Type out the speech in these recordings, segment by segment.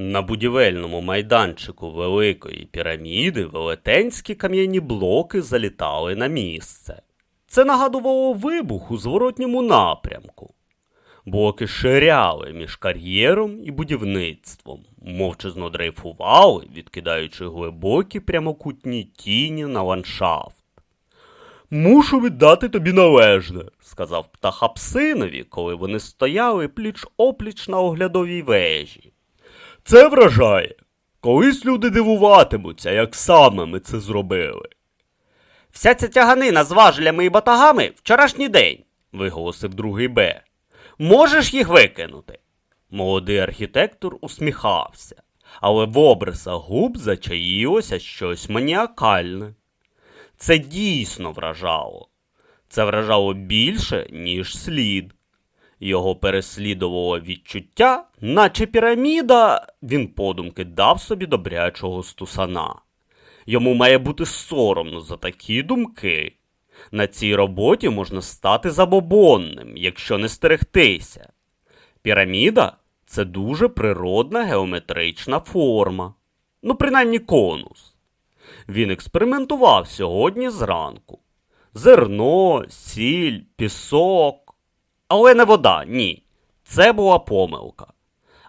На будівельному майданчику Великої піраміди велетенські кам'яні блоки залітали на місце. Це нагадувало вибух у зворотньому напрямку. Блоки ширяли між кар'єром і будівництвом, мовчазно дрейфували, відкидаючи глибокі прямокутні тіні на ландшафт. Мушу віддати тобі належне, сказав птахапсинові, коли вони стояли пліч опліч на оглядовій вежі. Це вражає. Колись люди дивуватимуться, як саме ми це зробили. Вся ця тяганина з важелями і батагами вчорашній день, виголосив другий Б. Можеш їх викинути? Молодий архітектор усміхався, але в обрисах губ зачаїлося щось маніакальне. Це дійсно вражало. Це вражало більше, ніж слід. Його переслідувало відчуття, наче піраміда, він подумки дав собі добрячого стусана. Йому має бути соромно за такі думки. На цій роботі можна стати забобонним, якщо не стерегтися. Піраміда це дуже природна геометрична форма, ну, принаймні конус. Він експериментував сьогодні зранку. Зерно, сіль, пісок. Але не вода, ні. Це була помилка.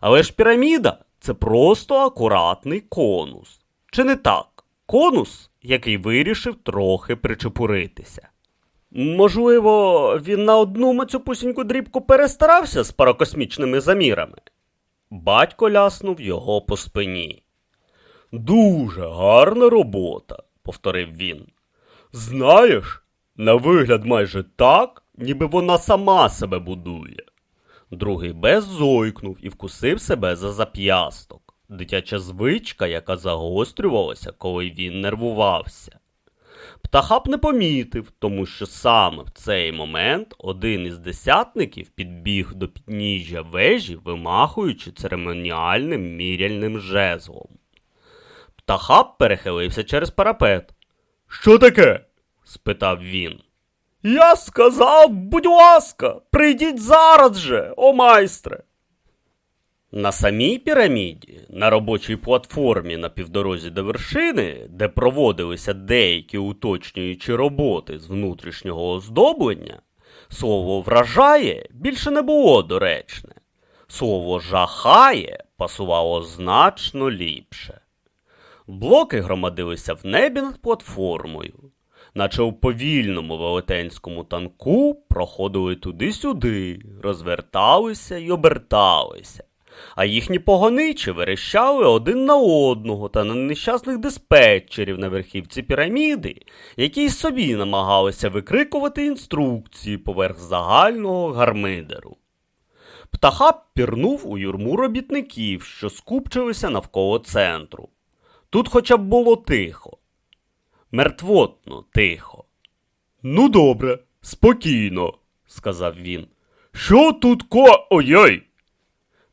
Але ж піраміда це просто акуратний конус. Чи не так? Конус, який вирішив трохи причепуритися. Можливо, він на одну мацюпусіньку дрібку перестарався з паракосмічними замірами. Батько ляснув його по спині. Дуже гарна робота, повторив він. Знаєш, на вигляд майже так, ніби вона сама себе будує. Другий без зойкнув і вкусив себе за зап'ясток. Дитяча звичка, яка загострювалася, коли він нервувався. Птахап не помітив, тому що саме в цей момент один із десятників підбіг до підніжжя вежі, вимахуючи церемоніальним міряльним жезлом. Птахап перехилився через парапет. Що таке? спитав він. Я сказав, будь ласка, прийдіть зараз же, о майстре. На самій піраміді, на робочій платформі на півдорозі до вершини, де проводилися деякі уточнюючі роботи з внутрішнього оздоблення, слово вражає більше не було доречне. Слово жахає пасувало значно ліпше. Блоки громадилися в небі над платформою, наче у повільному велетенському танку проходили туди-сюди, розверталися й оберталися, а їхні погоничі верещали один на одного та на нещасних диспетчерів на верхівці піраміди, які й собі намагалися викрикувати інструкції поверх загального гармидеру. Птахап пірнув у юрму робітників, що скупчилися навколо центру. Тут хоча б було тихо. Мертвотно тихо. Ну, добре, спокійно, сказав він. Що тут ко. Ой-ой!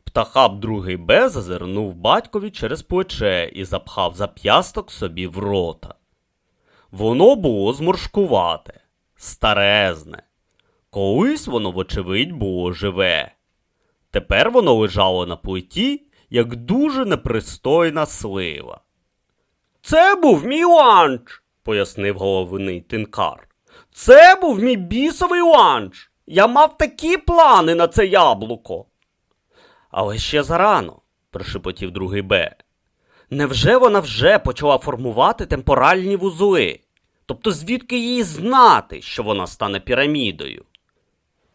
Птахап другий Б зазирнув батькові через плече і запхав зап'ясток собі в рота. Воно було зморшкувате, старезне. Колись воно, вочевидь, було живе. Тепер воно лежало на плиті, як дуже непристойна слива. Це був мій ланч, пояснив головний тинкар. Це був мій бісовий ланч. Я мав такі плани на це яблуко. Але ще зарано, прошепотів другий Б. Невже вона вже почала формувати темпоральні вузли? Тобто звідки їй знати, що вона стане пірамідою?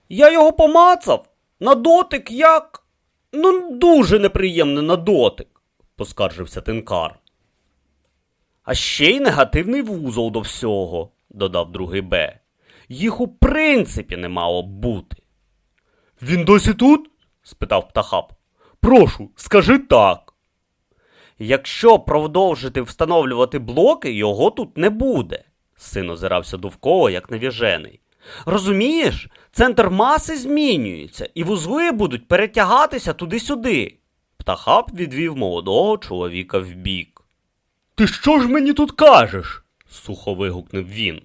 Я його помацав на дотик як. Ну, дуже неприємний на дотик, поскаржився тинкар. А ще й негативний вузол до всього, додав другий Б. Їх у принципі не мало бути. Він досі тут? спитав птахап. Прошу, скажи так. Якщо продовжити встановлювати блоки, його тут не буде, син озирався довкола, як навіжений. Розумієш, центр маси змінюється, і вузли будуть перетягатися туди-сюди. Птахап відвів молодого чоловіка вбік. Ти що ж мені тут кажеш? сухо вигукнув він.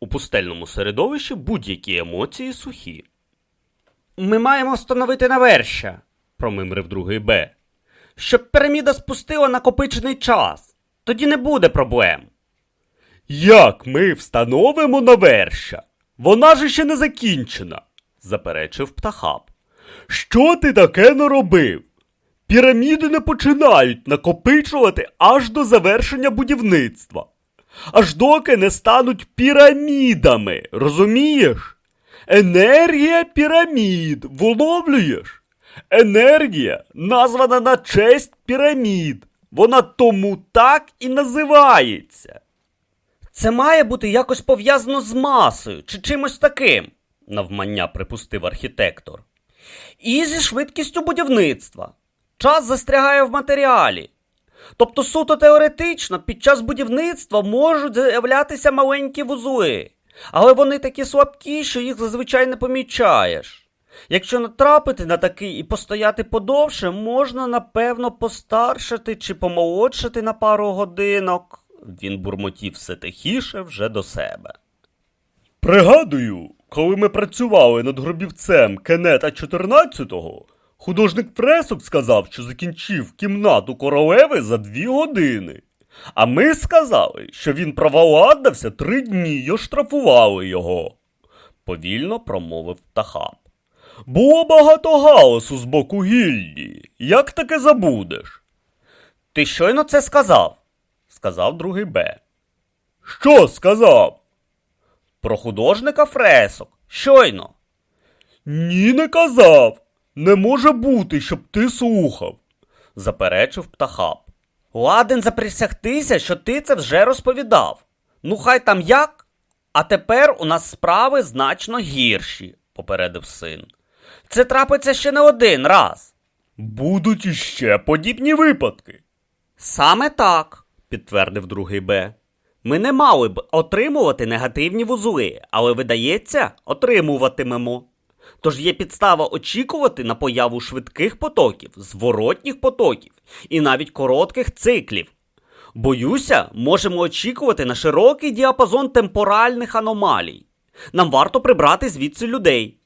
У пустельному середовищі будь-які емоції сухі. Ми маємо встановити навершя, промимрив другий Б. Щоб піраміда спустила накопичений час. Тоді не буде проблем. Як ми встановимо навершя? Вона ж ще не закінчена, заперечив птахап. Що ти таке наробив? Піраміди не починають накопичувати аж до завершення будівництва. Аж доки не стануть пірамідами, розумієш? Енергія пірамід, вловлюєш? Енергія названа на честь пірамід. Вона тому так і називається. Це має бути якось пов'язано з масою чи чимось таким, навмання припустив архітектор. І зі швидкістю будівництва. Час застрягає в матеріалі. Тобто, суто теоретично, під час будівництва можуть з'являтися маленькі вузли, але вони такі слабкі, що їх зазвичай не помічаєш. Якщо натрапити на такий і постояти подовше, можна, напевно, постаршити чи помолодшити на пару годинок. Він бурмотів все тихіше вже до себе. Пригадую, коли ми працювали над гробівцем Кенета 14-го, художник Фресок сказав, що закінчив кімнату королеви за дві години. А ми сказали, що він проваладався три дні й оштрафували його. Повільно промовив птахап. Було багато галасу з боку гільдії. Як таке забудеш? Ти щойно це сказав, сказав другий Б. Що сказав? Про художника фресок. Щойно. Ні, не казав. Не може бути, щоб ти слухав. заперечив птахап. Ладен заприсягтися, що ти це вже розповідав. Ну, хай там як. А тепер у нас справи значно гірші, попередив син. Це трапиться ще не один раз. Будуть іще подібні випадки. Саме так, підтвердив другий Б. Ми не мали б отримувати негативні вузли, але, видається, отримуватимемо. Тож є підстава очікувати на появу швидких потоків, зворотніх потоків і навіть коротких циклів. Боюся, можемо очікувати на широкий діапазон темпоральних аномалій. Нам варто прибрати звідси людей.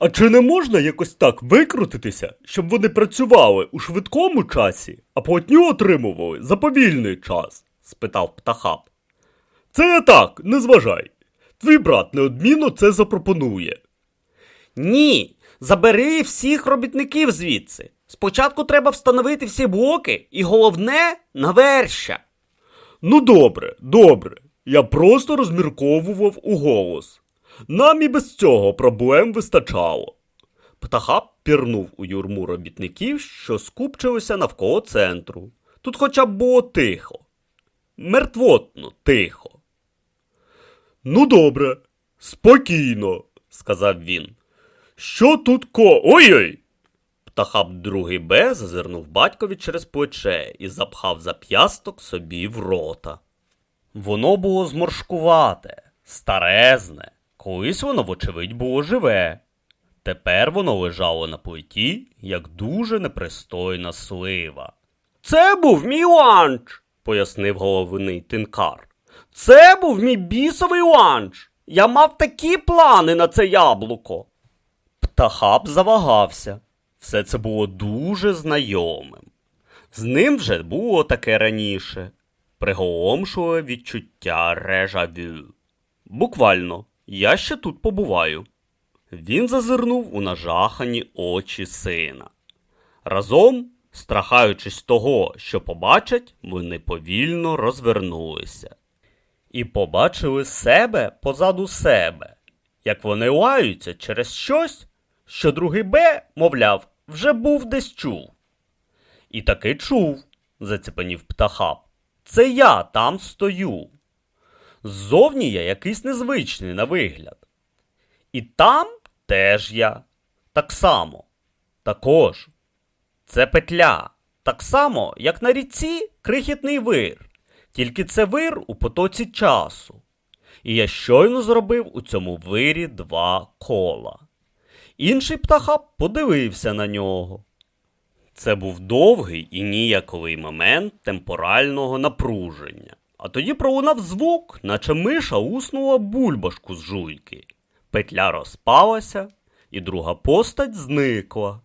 А чи не можна якось так викрутитися, щоб вони працювали у швидкому часі, а платню отримували за повільний час? спитав птахап. Це я так, не зважай. Твій брат неодмінно це запропонує. Ні, забери всіх робітників звідси. Спочатку треба встановити всі блоки і головне наверща. Ну добре, добре. Я просто розмірковував у голос. Нам і без цього проблем вистачало. Птахап пірнув у юрму робітників, що скупчилися навколо центру. Тут хоча б було тихо. Мертвотно тихо. Ну, добре, спокійно, сказав він. Що тут ко. Ой-ой! Птахап другий Б зазирнув батькові через плече і запхав зап'ясток собі в рота. Воно було зморшкувате, старезне, колись воно, вочевидь, було живе. Тепер воно лежало на плиті, як дуже непристойна слива. Це був мій ланч, пояснив головний тинкар. Це був мій бісовий ланч. Я мав такі плани на це яблуко. Птахап завагався. Все це було дуже знайомим. З ним вже було таке раніше. Приголомшуве відчуття режавю. Буквально, я ще тут побуваю. Він зазирнув у нажахані очі сина. Разом, страхаючись того, що побачать, вони повільно розвернулися. І побачили себе позаду себе, як вони лаються через щось, що другий Б, мовляв, вже був десь чув. І таки чув, заціпанів птахап. Це я там стою. Ззовні я якийсь незвичний на вигляд. І там теж я. Так само. Також. Це петля. Так само, як на ріці крихітний вир. Тільки це вир у потоці часу. І я щойно зробив у цьому вирі два кола. Інший птаха подивився на нього. Це був довгий і ніяковий момент темпорального напруження. А тоді пролунав звук, наче миша уснула бульбашку з жуйки. Петля розпалася, і друга постать зникла.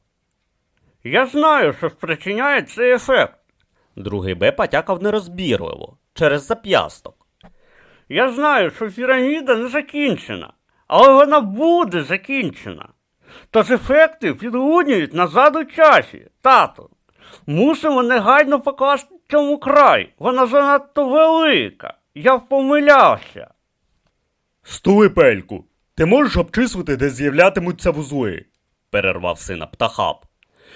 Я знаю, що спричиняє цей ефект. Другий Б потякав нерозбірливо, через зап'ясток. Я знаю, що піраміда не закінчена, але вона буде закінчена. Тож ефекти підгоднюють назад у часі, тату. Мусимо негайно покласти цьому край. Вона занадто велика. Я помилявся. Стули пельку. Ти можеш обчислити, де з'являтимуться вузли, перервав сина птахап.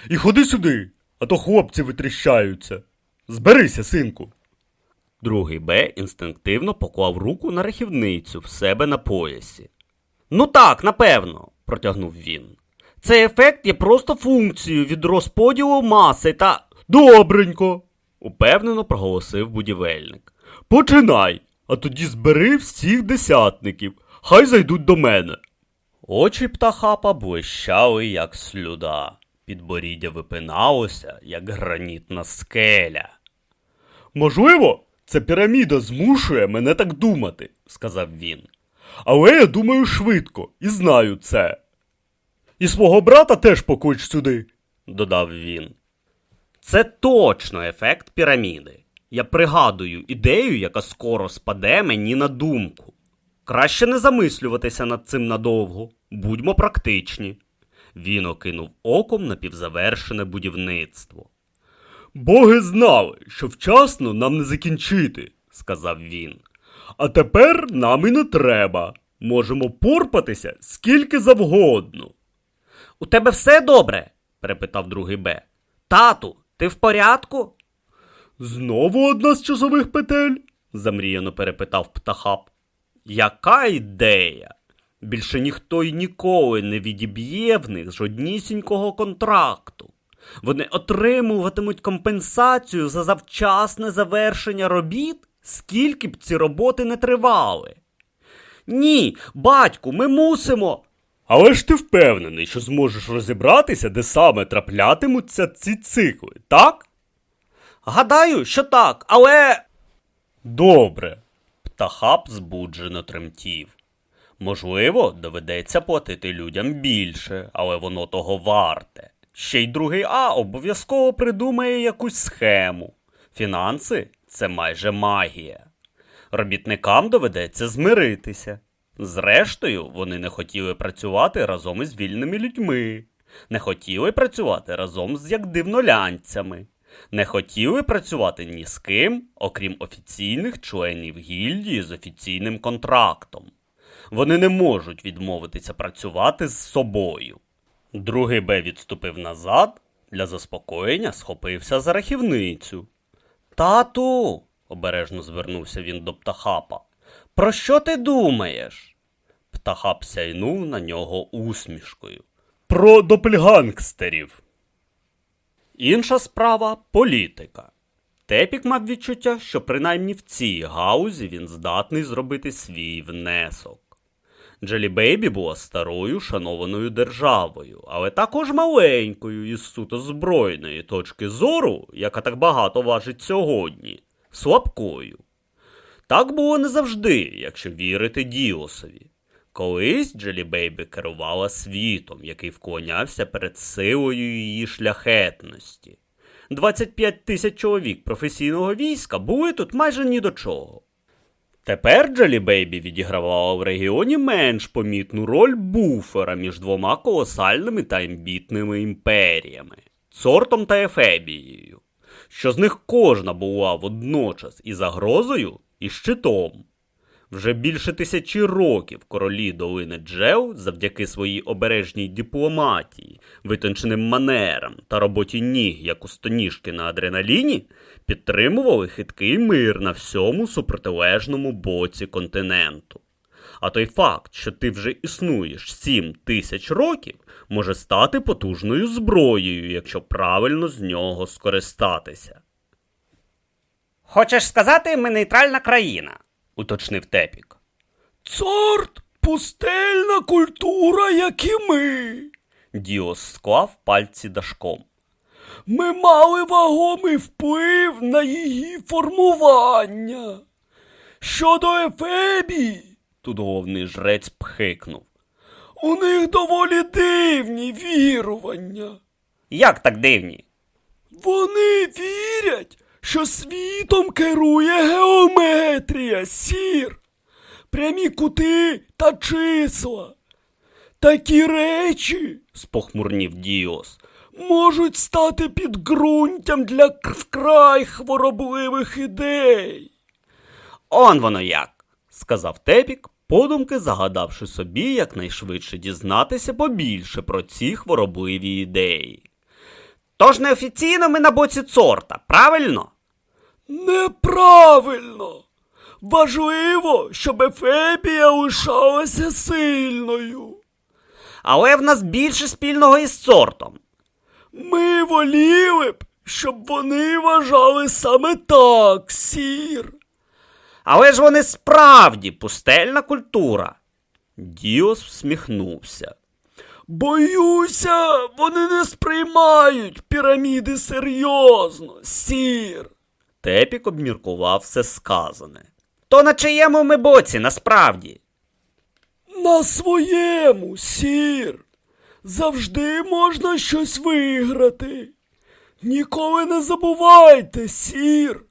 І ходи сюди, а то хлопці витріщаються. Зберися, синку. Другий Б інстинктивно поклав руку на рахівницю в себе на поясі. Ну так, напевно, протягнув він. Цей ефект є просто функцією від розподілу маси та. Добренько. упевнено проголосив будівельник. Починай, а тоді збери всіх десятників. Хай зайдуть до мене. Очі птахапа блищали, як слюда. Підборіддя випиналося, як гранітна скеля. Можливо, ця піраміда змушує мене так думати, сказав він. Але я думаю швидко і знаю це. І свого брата теж поклич сюди, додав він. Це точно ефект піраміди. Я пригадую ідею, яка скоро спаде мені на думку. Краще не замислюватися над цим надовго, будьмо практичні. Він окинув оком напівзавершене будівництво. Боги знали, що вчасно нам не закінчити, сказав він. А тепер нам і не треба. Можемо порпатися скільки завгодно. У тебе все добре? перепитав другий Б. Тату, ти в порядку? Знову одна з часових петель? замріяно перепитав птахап. Яка ідея? Більше ніхто й ніколи не відіб'є в них жоднісінького контракту. Вони отримуватимуть компенсацію за завчасне завершення робіт, скільки б ці роботи не тривали. Ні, батьку, ми мусимо. Але ж ти впевнений, що зможеш розібратися, де саме траплятимуться ці цикли, так? Гадаю, що так, але. Добре. Птахап збуджено тремтів. Можливо, доведеться платити людям більше, але воно того варте. Ще й другий А обов'язково придумає якусь схему. Фінанси це майже магія. Робітникам доведеться змиритися. Зрештою, вони не хотіли працювати разом із вільними людьми, не хотіли працювати разом з як дивнолянцями, не хотіли працювати ні з ким, окрім офіційних членів гільдії з офіційним контрактом. Вони не можуть відмовитися працювати з собою. Другий Б відступив назад, для заспокоєння схопився за рахівницю. Тату, обережно звернувся він до птахапа. Про що ти думаєш? Птахап сяйнув на нього усмішкою. Про допельгангстерів. Інша справа політика. Тепік мав відчуття, що принаймні в цій гаузі він здатний зробити свій внесок. Джелібейбі була старою шанованою державою, але також маленькою із суто збройної точки зору, яка так багато важить сьогодні, слабкою. Так було не завжди, якщо вірити Діосові. Колись Джелібейбі керувала світом, який вклонявся перед силою її шляхетності. 25 тисяч чоловік професійного війська були тут майже ні до чого. Тепер Джелі Бейбі відігравала в регіоні менш помітну роль буфера між двома колосальними та амбітними імперіями Цортом та Ефебією, що з них кожна була водночас і загрозою, і щитом. Вже більше тисячі років королі долини Джеу, завдяки своїй обережній дипломатії, витонченим манерам та роботі ніг, як у стоніжки на адреналіні, підтримували хиткий мир на всьому супротилежному боці континенту. А той факт, що ти вже існуєш сім тисяч років, може стати потужною зброєю, якщо правильно з нього скористатися. Хочеш сказати, ми нейтральна країна? уточнив Тепік. Цорт пустельна культура, як і ми. Діос склав пальці дашком. Ми мали вагомий вплив на її формування. Щодо Ефебії, тут головний жрець пхикнув. У них доволі дивні вірування. Як так дивні? Вони вірять, що світом керує геометрія, сір, прямі кути та числа. Такі речі, спохмурнів Діос, можуть стати підґрунтям для вкрай хворобливих ідей. Он воно як, сказав Тепік, подумки загадавши собі якнайшвидше дізнатися побільше про ці хворобливі ідеї. Тож неофіційно ми на боці цорта, правильно? Неправильно. Важливо, щоб Ефебія лишалася сильною. Але в нас більше спільного із цортом. Ми воліли б, щоб вони вважали саме так, сір. Але ж вони справді пустельна культура. Діос всміхнувся. Боюся, вони не сприймають піраміди серйозно, сір. Тепік обміркував все сказане. То на чиєму ми боці насправді? На своєму, сір. Завжди можна щось виграти. Ніколи не забувайте, сір.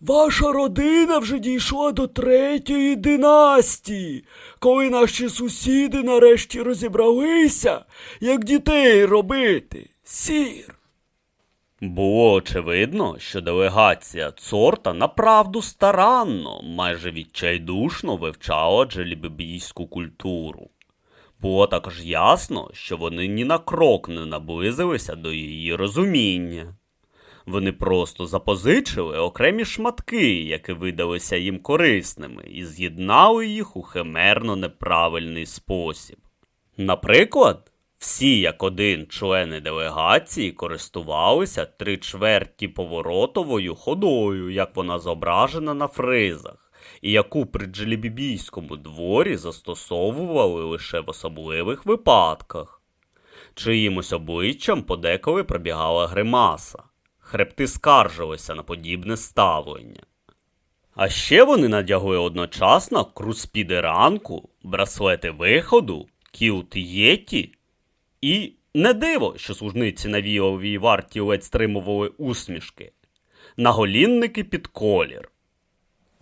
Ваша родина вже дійшла до третьої династії, коли наші сусіди нарешті розібралися, як дітей робити, сір. Було очевидно, що делегація цорта направду старанно, майже відчайдушно вивчала джелібібійську культуру. Було також ясно, що вони ні на крок не наблизилися до її розуміння. Вони просто запозичили окремі шматки, які видалися їм корисними, і з'єднали їх у химерно неправильний спосіб. Наприклад, всі як один члени делегації користувалися три чверті поворотовою ходою, як вона зображена на фризах, і яку при джелібібійському дворі застосовували лише в особливих випадках. Чиїмось обличчям подеколи пробігала гримаса. Хребти скаржилися на подібне ставлення. А ще вони надягли одночасно круспіди ранку, браслети виходу, кілт єті і не диво, що служниці на віовій варті ледь стримували усмішки, наголінники під колір.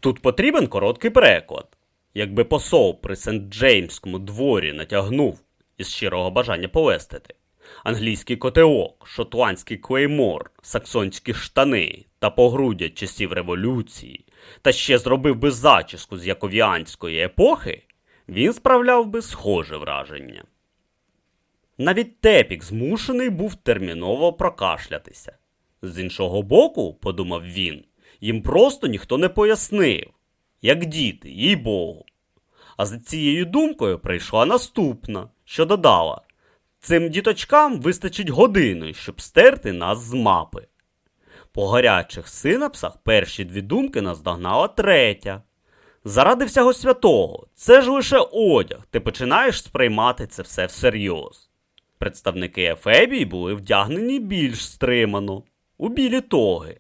Тут потрібен короткий переклад. Якби посол при Сент-Джеймському дворі натягнув із щирого бажання повестити англійський котелок, шотландський клеймор, саксонські штани та погруддя часів революції, та ще зробив би зачіску з яковіанської епохи, він справляв би схоже враження. Навіть тепік змушений був терміново прокашлятися. З іншого боку, подумав він, їм просто ніхто не пояснив, як діти, їй Богу. А за цією думкою прийшла наступна, що додала цим діточкам вистачить години, щоб стерти нас з мапи. По гарячих синапсах перші дві думки наздогнала третя. Заради всього святого, це ж лише одяг, ти починаєш сприймати це все всерйоз. Представники Ефебії були вдягнені більш стримано, у білі тоги.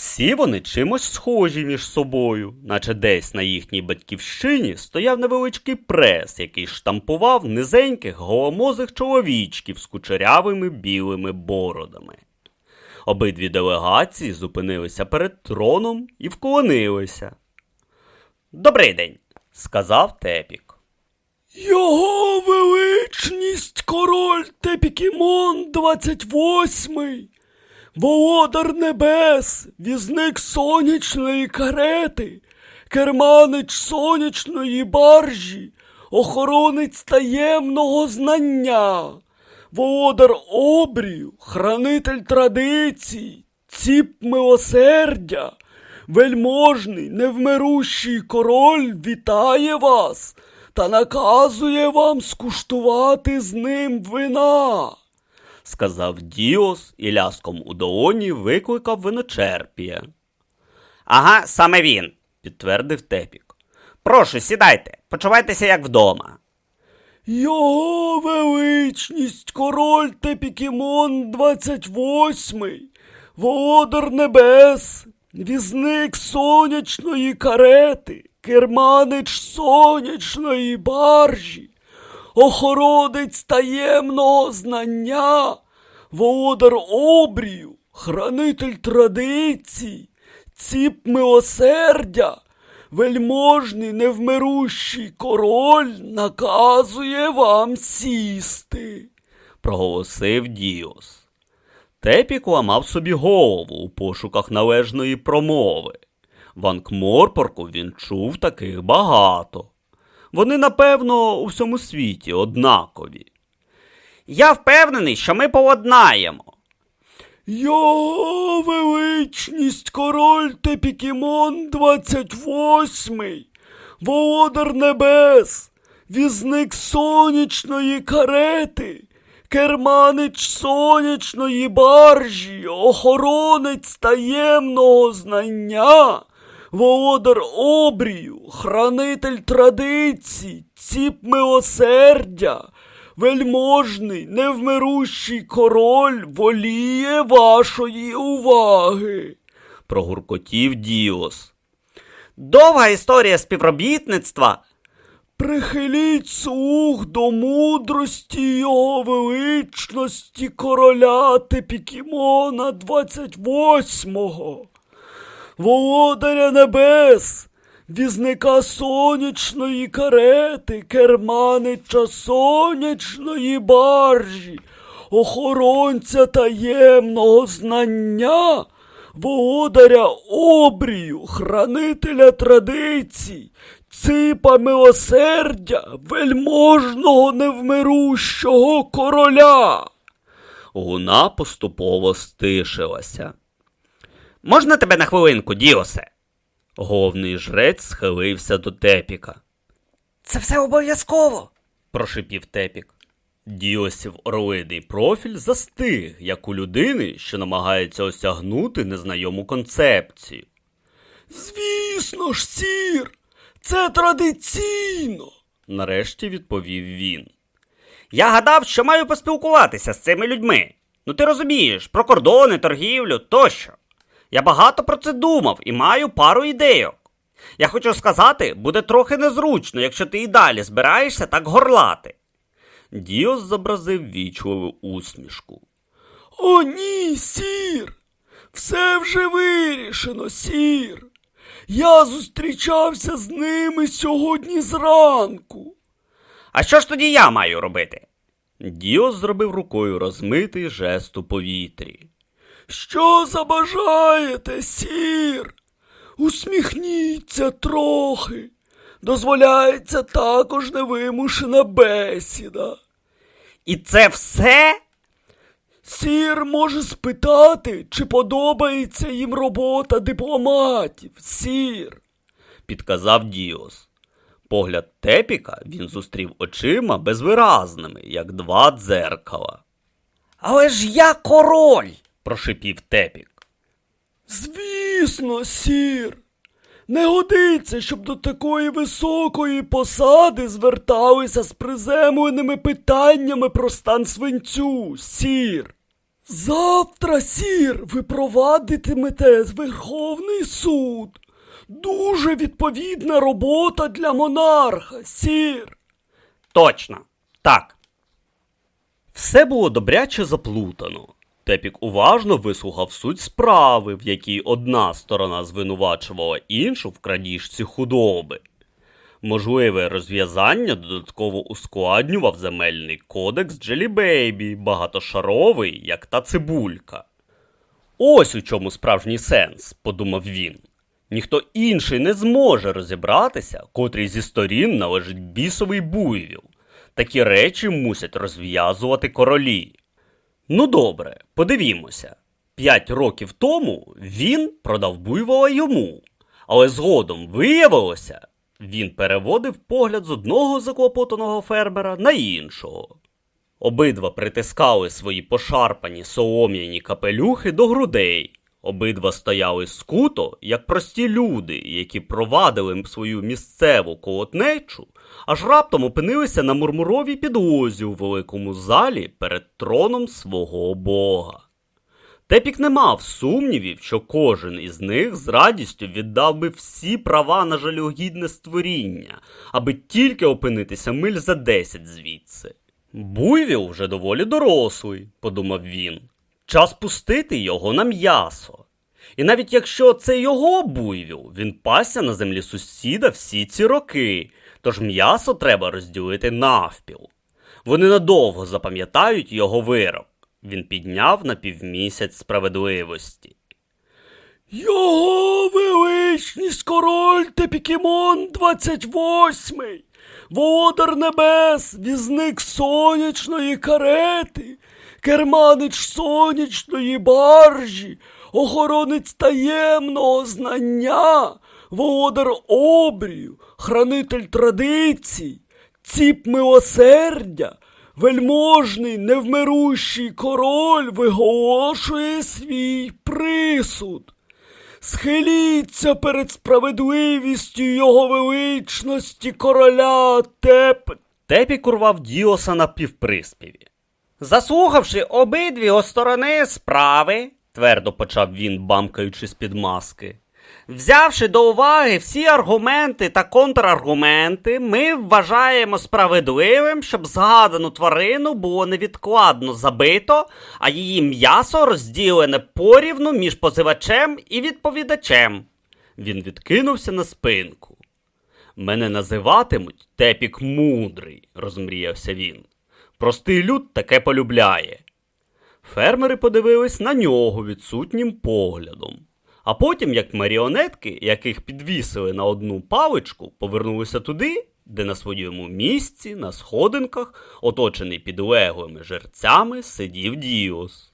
Всі вони чимось схожі між собою, наче десь на їхній батьківщині стояв невеличкий прес, який штампував низеньких голомозих чоловічків з кучерявими білими бородами. Обидві делегації зупинилися перед троном і вклонилися. Добрий день, сказав Тепік. Його величність король Тепікімон 28 володар небес, візник сонячної карети, керманич сонячної баржі, охоронець таємного знання, володар обрію, хранитель традицій, ціп милосердя, вельможний, невмирущий король вітає вас та наказує вам скуштувати з ним вина, сказав Діос і ляском у долоні викликав виночерпія. Ага, саме він, підтвердив Тепік. Прошу, сідайте, почувайтеся як вдома. Його величність король Тепікімон 28, володар небес, візник сонячної карети, керманич сонячної баржі, охоронець таємного знання, володар обрію, хранитель традицій, ціп милосердя, вельможний невмирущий король наказує вам сісти, проголосив Діос. Тепік ламав собі голову у пошуках належної промови. В Анкморпорку він чув таких багато. Вони, напевно, у всьому світі однакові. Я впевнений, що ми поладнаємо. Його величність король Тепікімон 28, володар небес, візник сонячної карети, керманич сонячної баржі, охоронець таємного знання, володар обрію, хранитель традицій, ціп милосердя, вельможний, невмирущий король воліє вашої уваги. прогуркотів Діос. Довга історія співробітництва. Прихиліть слух до мудрості його величності короля Тепікімона 28-го, володаря небес, візника сонячної карети, керманича сонячної баржі, охоронця таємного знання, володаря обрію, хранителя традицій, ципа милосердя, вельможного невмирущого короля. Луна поступово стишилася. Можна тебе на хвилинку, Діосе? Головний жрець схилився до Тепіка. Це все обов'язково, прошипів Тепік. Діосів орлиний профіль застиг, як у людини, що намагається осягнути незнайому концепцію. Звісно ж, сір, це традиційно. Нарешті відповів він. Я гадав, що маю поспілкуватися з цими людьми. Ну ти розумієш, про кордони, торгівлю тощо. Я багато про це думав і маю пару ідейок. Я хочу сказати, буде трохи незручно, якщо ти і далі збираєшся так горлати. Діос зобразив вічливу усмішку. О, ні, сір. Все вже вирішено, сір. Я зустрічався з ними сьогодні зранку. А що ж тоді я маю робити? Діос зробив рукою розмитий жест у повітрі. Що забажаєте, сір? Усміхніться трохи. Дозволяється також невимушена бесіда. І це все? Сір може спитати, чи подобається їм робота дипломатів, сір. підказав Діос. Погляд Тепіка він зустрів очима безвиразними, як два дзеркала. Але ж я король, прошипів Тепік. Звісно, сір. Не годиться, щоб до такої високої посади зверталися з приземленими питаннями про стан свинцю, сір. Завтра, сір, ви провадитимете Верховний суд. Дуже відповідна робота для монарха, сір. Точно, так. Все було добряче заплутано. Тепік уважно вислухав суть справи, в якій одна сторона звинувачувала іншу в крадіжці худоби. Можливе розв'язання додатково ускладнював земельний кодекс Джелібейбі, багатошаровий, як та цибулька. Ось у чому справжній сенс, подумав він. Ніхто інший не зможе розібратися, котрий зі сторін належить бісовий буйвіл. Такі речі мусять розв'язувати королі. Ну добре, подивімося. П'ять років тому він продав буйвола йому, але згодом виявилося, він переводив погляд з одного заклопотаного фермера на іншого. Обидва притискали свої пошарпані солом'яні капелюхи до грудей. Обидва стояли скуто, як прості люди, які провадили свою місцеву колотнечу, аж раптом опинилися на мурмуровій підлозі у великому залі перед троном свого бога. Тепік не мав сумнівів, що кожен із них з радістю віддав би всі права на жалюгідне створіння, аби тільки опинитися миль за десять звідси. Буйвіл вже доволі дорослий, подумав він. Час пустити його на м'ясо. І навіть якщо це його буйвіл, він пасся на землі сусіда всі ці роки, тож м'ясо треба розділити навпіл. Вони надовго запам'ятають його вирок. Він підняв на півмісяць справедливості. Його величність король Тепікімон 28, володар небес, візник сонячної карети, керманич сонячної баржі, охоронець таємного знання, володар обрію, хранитель традицій, ціп милосердя, вельможний невмирущий король виголошує свій присуд. Схиліться перед справедливістю його величності короля Теп. Тепік урвав Діоса на півприспіві. Заслухавши обидві сторони справи, твердо почав він, бамкаючи з-під маски. Взявши до уваги всі аргументи та контраргументи, ми вважаємо справедливим, щоб згадану тварину було невідкладно забито, а її м'ясо розділене порівну між позивачем і відповідачем. Він відкинувся на спинку. Мене називатимуть Тепік мудрий, розмріявся він. Простий люд таке полюбляє. Фермери подивились на нього відсутнім поглядом. А потім, як маріонетки, яких підвісили на одну паличку, повернулися туди, де на своєму місці, на сходинках, оточений підлеглими жерцями, сидів Діос.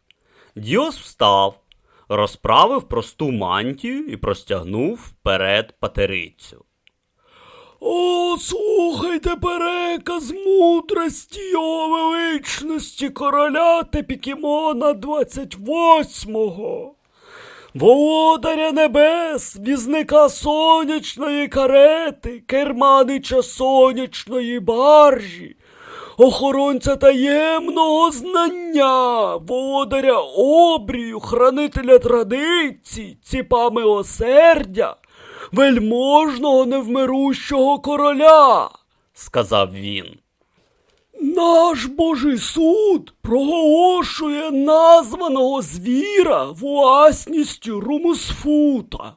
Діос встав, розправив просту мантію і простягнув вперед патерицю. О, слухайте переказ мудрості його величності короля Тепікімона 28-го. Володаря небес, візника сонячної карети, керманича сонячної баржі, охоронця таємного знання, володаря обрію, хранителя традицій, ціпа милосердя, вельможного невмирущого короля, сказав він. Наш Божий суд проголошує названого звіра власністю Румусфута.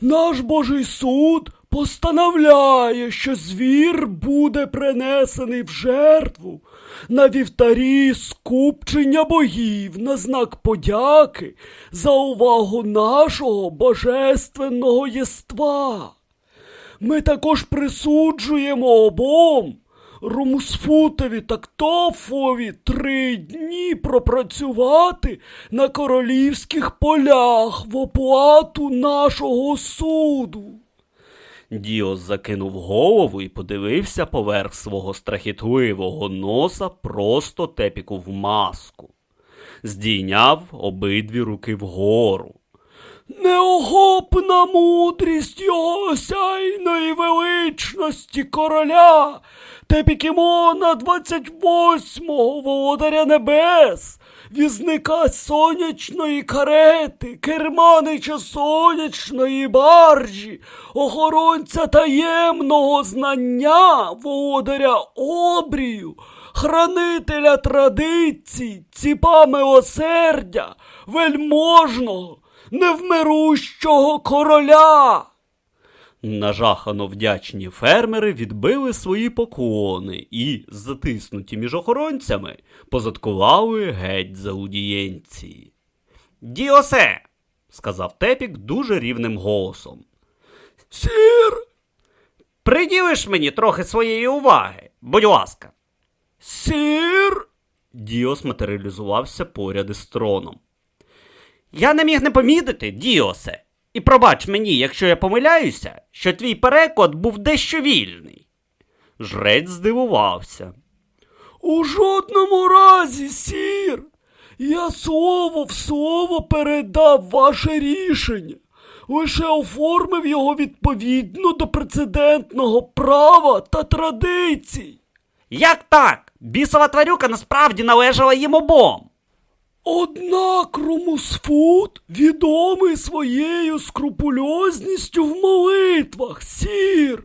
Наш Божий суд постановляє, що звір буде принесений в жертву на вівтарі скупчення богів на знак подяки за увагу нашого божественного єства. Ми також присуджуємо обом. Румусфутові та Ктофові три дні пропрацювати на королівських полях в оплату нашого суду. Діос закинув голову і подивився поверх свого страхітливого носа просто тепіку в маску. Здійняв обидві руки вгору. Неохопна мудрість його осяйної величності короля Тепікімона 28-го володаря небес, візника сонячної карети, керманича сонячної баржі, охоронця таємного знання, володаря обрію, хранителя традицій, ціпа милосердя, вельможного, невмирущого короля. Нажахано вдячні фермери відбили свої поклони і, затиснуті між охоронцями, позадкували геть за аудієнції. Діосе, сказав Тепік дуже рівним голосом. Сір, Приділиш мені трохи своєї уваги, будь ласка. сір. Діос матеріалізувався поряд із троном. Я не міг не помітити, Діосе, і пробач мені, якщо я помиляюся, що твій переклад був дещо вільний. Жрець здивувався. У жодному разі, сір. Я слово в слово передав ваше рішення, лише оформив його відповідно до прецедентного права та традицій. Як так? Бісова тварюка насправді належала їм обом. Однак Румусфут відомий своєю скрупульозністю в молитвах, сір.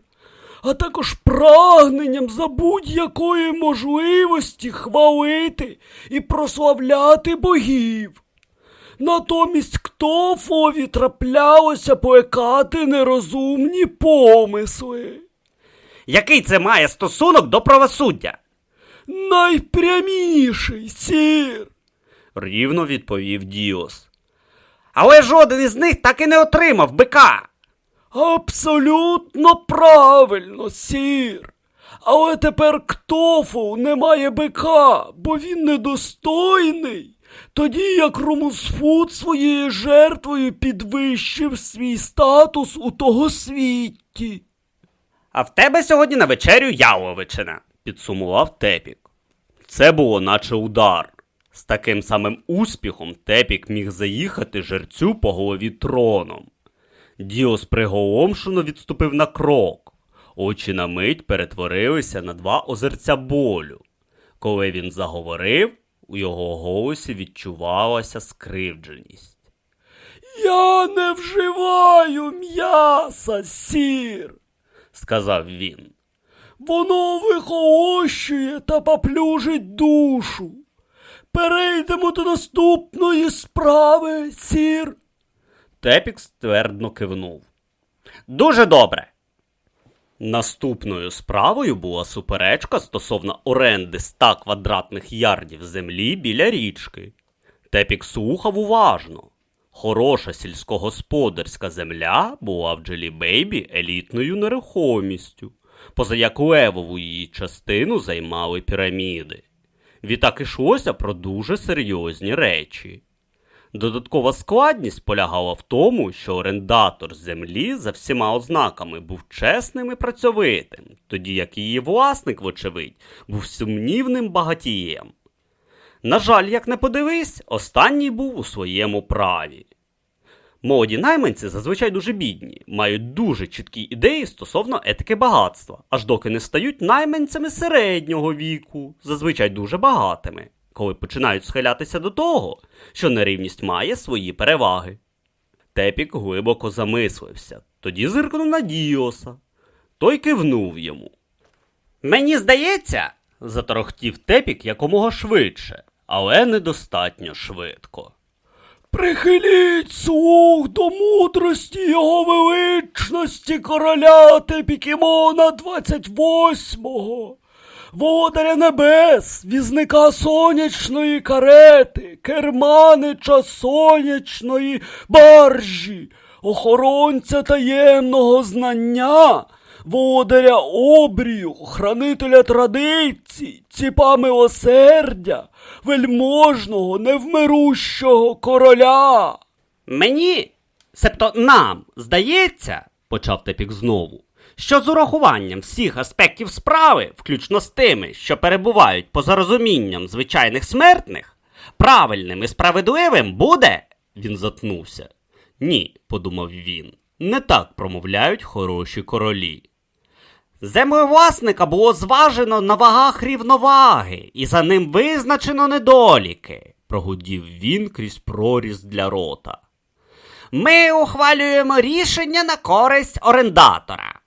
а також прагненням за будь-якої можливості хвалити і прославляти богів. Натомість Ктофові траплялося плекати нерозумні помисли. Який це має стосунок до правосуддя? Найпряміший сір. Рівно відповів Діос. Але жоден із них так і не отримав бика. Абсолютно правильно, сір. Але тепер Ктофу не має бика, бо він недостойний. Тоді як Румусфуд своєю жертвою підвищив свій статус у тогосвітті. А в тебе сьогодні на вечерю яловичина, підсумував Тепік. Це було наче удар. З таким самим успіхом Тепік міг заїхати жерцю по голові троном. Діос приголомшено відступив на крок. Очі на мить перетворилися на два озерця болю. Коли він заговорив, у його голосі відчувалася скривдженість. Я не вживаю м'яса, сір, Сказав він. Воно вихолощує та поплюжить душу. Перейдемо до наступної справи, сір. Тепік ствердно кивнув. Дуже добре. Наступною справою була суперечка стосовно оренди 100 квадратних ярдів землі біля річки. Тепік слухав уважно. Хороша сільськогосподарська земля була в Джелібейбі елітною нерухомістю, поза як левову її частину займали піраміди. Відтак ішлося про дуже серйозні речі. Додаткова складність полягала в тому, що орендатор землі за всіма ознаками був чесним і працьовитим, тоді як її власник, вочевидь, був сумнівним багатієм. На жаль, як не подивись, останній був у своєму праві. Молоді найманці зазвичай дуже бідні, мають дуже чіткі ідеї стосовно етики багатства, аж доки не стають найманцями середнього віку, зазвичай дуже багатими, коли починають схилятися до того, що нерівність має свої переваги. Тепік глибоко замислився, тоді зиркнув на Діоса. Той кивнув йому. Мені здається, заторохтів Тепік якомога швидше, але недостатньо швидко. Прихиліть слух до мудрості його величності короля Тепікімона 28-го, володаря небес, візника сонячної карети, керманича сонячної баржі, охоронця таємного знання, володаря обрію, хранителя традицій, ціпа милосердя, вельможного, невмирущого короля. Мені, себто нам, здається, почав Тепік знову, що з урахуванням всіх аспектів справи, включно з тими, що перебувають поза розумінням звичайних смертних, правильним і справедливим буде. Він затнувся. Ні, подумав він, не так промовляють хороші королі. Землевласника було зважено на вагах рівноваги, і за ним визначено недоліки, прогудів він крізь проріз для рота. Ми ухвалюємо рішення на користь орендатора.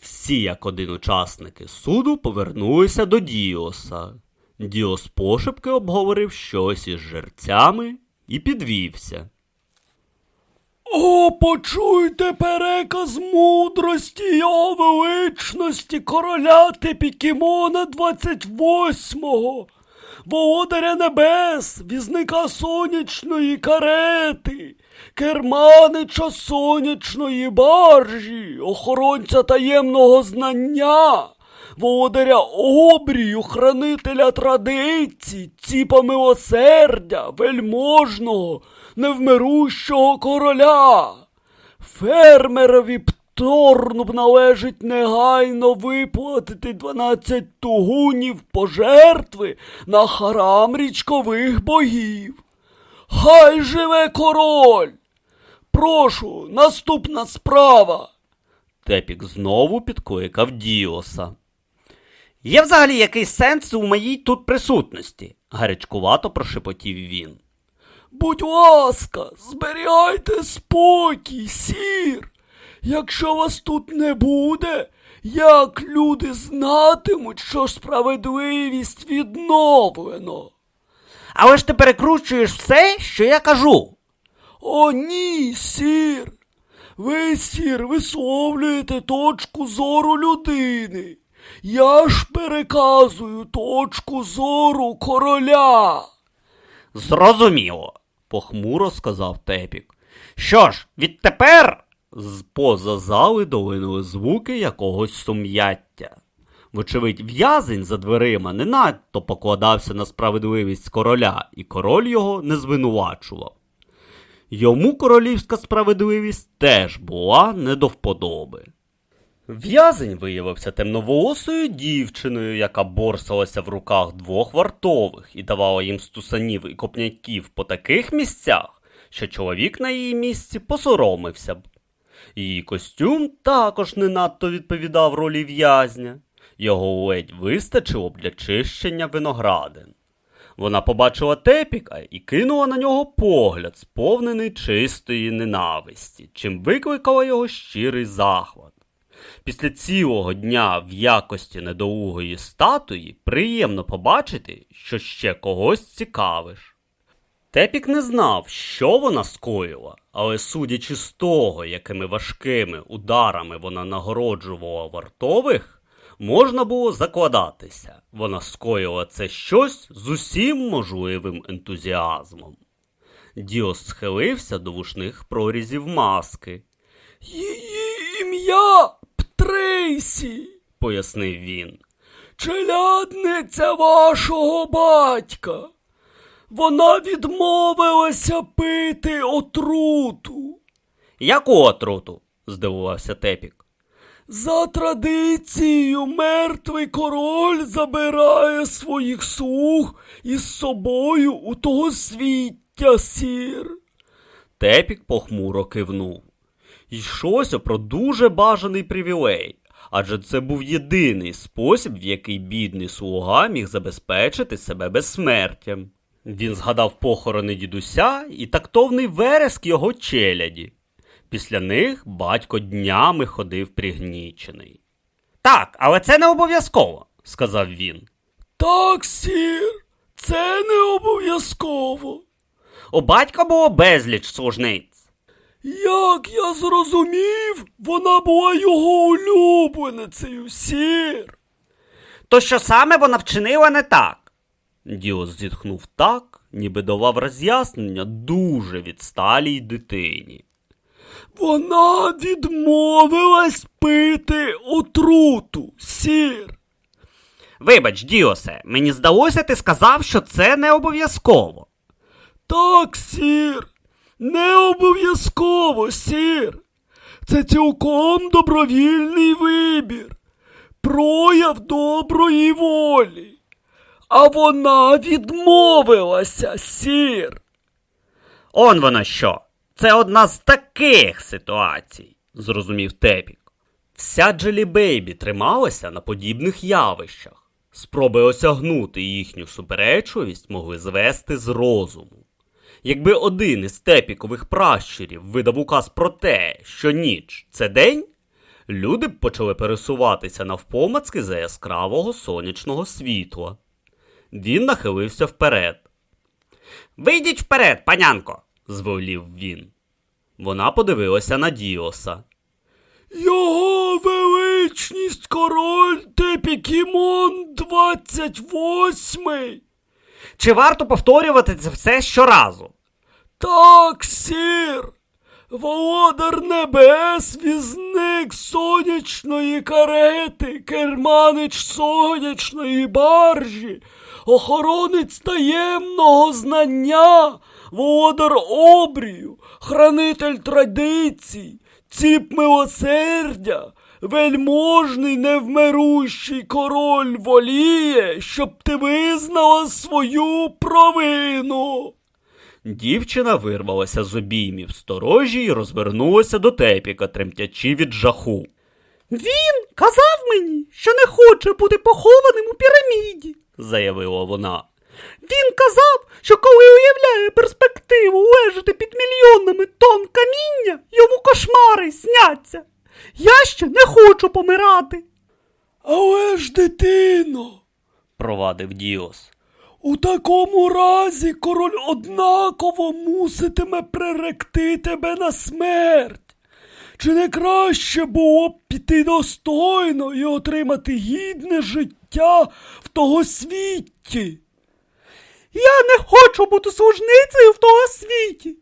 Всі, як один учасники суду, повернулися до Діоса. Діос пошепки обговорив щось із жерцями і підвівся. О, почуйте переказ мудрості його величності короля Тепікімона 28-го, володаря небес, візника сонячної карети, керманича сонячної баржі, охоронця таємного знання. Володаря обрію, хранителя традицій, ціпа милосердя, вельможного, невмирущого короля. Фермерові Пторну б належить негайно виплатити 12 тугунів пожертви на харам річкових богів. Хай живе король. Прошу, наступна справа. Тепік знову підкликав Діоса. Є взагалі якийсь сенс у моїй тут присутності? гарячкувато прошепотів він. Будь ласка, зберігайте спокій, сір. Якщо вас тут не буде, Як люди знатимуть, що справедливість відновлено? Але ж ти перекручуєш все, що я кажу. О, ні, сір. Ви, сір, висловлюєте точку зору людини. Я ж переказую точку зору короля. Зрозуміло, похмуро сказав Тепік. Що ж, відтепер з поза зали долинули звуки якогось сум'яття. Вочевидь, в'язень за дверима не надто покладався на справедливість короля, і король його не звинувачував. Йому королівська справедливість теж була не до вподоби. В'язень виявився темноволосою дівчиною, яка борсалася в руках двох вартових і давала їм стусанів і копняків по таких місцях, що чоловік на її місці посоромився б. Її костюм також не надто відповідав ролі в'язня. Його ледь вистачило б для чищення виноградин. Вона побачила тепіка і кинула на нього погляд, сповнений чистої ненависті, чим викликала його щирий захват. Після цілого дня в якості недоугої статуї приємно побачити, що ще когось цікавиш. Тепік не знав, що вона скоїла, але судячи з того, якими важкими ударами вона нагороджувала вартових, можна було закладатися. Вона скоїла це щось з усім можливим ентузіазмом. Діос схилився до вушних прорізів маски. Її ім'я Птрейсі, пояснив він. челядниця вашого батька. Вона відмовилася пити отруту. Яку отруту? здивувався Тепік. За традицією, мертвий король забирає своїх слуг із собою у того свіття сір. Тепік похмуро кивнув. Йшлося про дуже бажаний привілей, адже це був єдиний спосіб, в який бідний слуга міг забезпечити себе безсмертям. Він згадав похорони дідуся і тактовний вереск його челяді. Після них батько днями ходив пригнічений. Так, але це не обов'язково, сказав він. Так, сір, це не обов'язково. У батька було безліч служниць. Як я зрозумів, вона була його улюбленицею, сір. То що саме вона вчинила не так? Діос зітхнув так, ніби давав роз'яснення дуже відсталій дитині. Вона відмовилась пити отруту, сір. Вибач, Діосе, мені здалося, ти сказав, що це не обов'язково. Так, сір, не обов'язково, сір. Це цілком добровільний вибір, прояв доброї волі. А вона відмовилася, сір. Он воно що. Це одна з таких ситуацій, зрозумів Тепік. Вся Джелі Бейбі трималася на подібних явищах. Спроби осягнути їхню суперечливість могли звести з розуму. Якби один із тепікових пращурів видав указ про те, що ніч це день, люди б почали пересуватися навпомацки за яскравого сонячного світла. Він нахилився вперед. Вийдіть вперед, панянко, звелів він. Вона подивилася на Діоса. Його величність король Тепікімон 28. Чи варто повторювати це все щоразу? Так, сір. Володар небес, візник сонячної карети, керманич сонячної баржі, охоронець таємного знання, володар обрію, хранитель традицій, ціп милосердя, вельможний невмирущий король воліє, щоб ти визнала свою провину. Дівчина вирвалася з обіймів сторожі і розвернулася до тепіка, тремтячи від жаху. Він казав мені, що не хоче бути похованим у піраміді, заявила вона. Він казав, що коли уявляє перспективу лежати під мільйонами тонн каміння, йому кошмари сняться. Я ще не хочу помирати. Але ж, дитино, провадив Діос. У такому разі король однаково муситиме приректи тебе на смерть. Чи не краще було б піти достойно і отримати гідне життя в того світі? Я не хочу бути служницею в того світі.